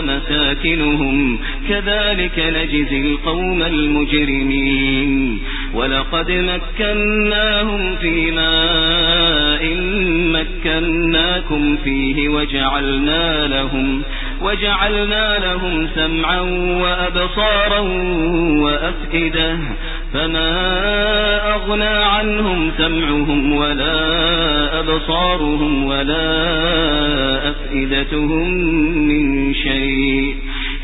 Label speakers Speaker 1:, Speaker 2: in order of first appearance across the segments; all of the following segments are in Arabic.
Speaker 1: مساكنهم كذلك نجزي القوم المجرمين. ولقد مكناهم في ماء مكناكم فيه وجعلنا لهم وجعلنا لهم سمعا وأبصارا وأفئدة. فما أغنى عنهم سمعهم ولا أبصارهم ولا أفئدتهم من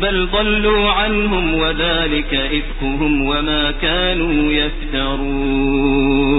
Speaker 1: بل ضلوا عنهم وذلك إفكهم وما كانوا يفترون